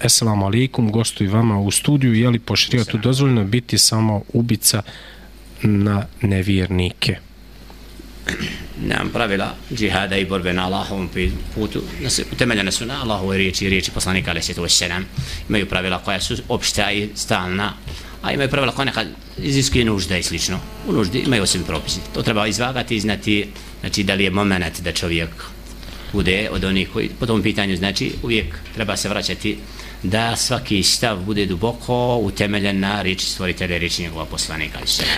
Esselamu alaikum, gostuju vama u studiju, je li po šrijatu dozvoljeno biti samo ubica na nevjernike? Nam pravila džihada i borbe na Allahovom putu utemeljene su na Allahove riječi i riječi poslanika alaih sallatu wasalam. Imaju pravila koja su opšta i stalna, a imaju pravila koja nekad iziskuje nužda i slično. U nuždi imaju osim propisi. To treba izvagati i znati znači, da li je moment da čovjek bude od onih koji po tom pitanju znači uvijek treba se vraćati da svaki stav bude duboko utemeljen na riječi stvoritelja riječi njegova poslanika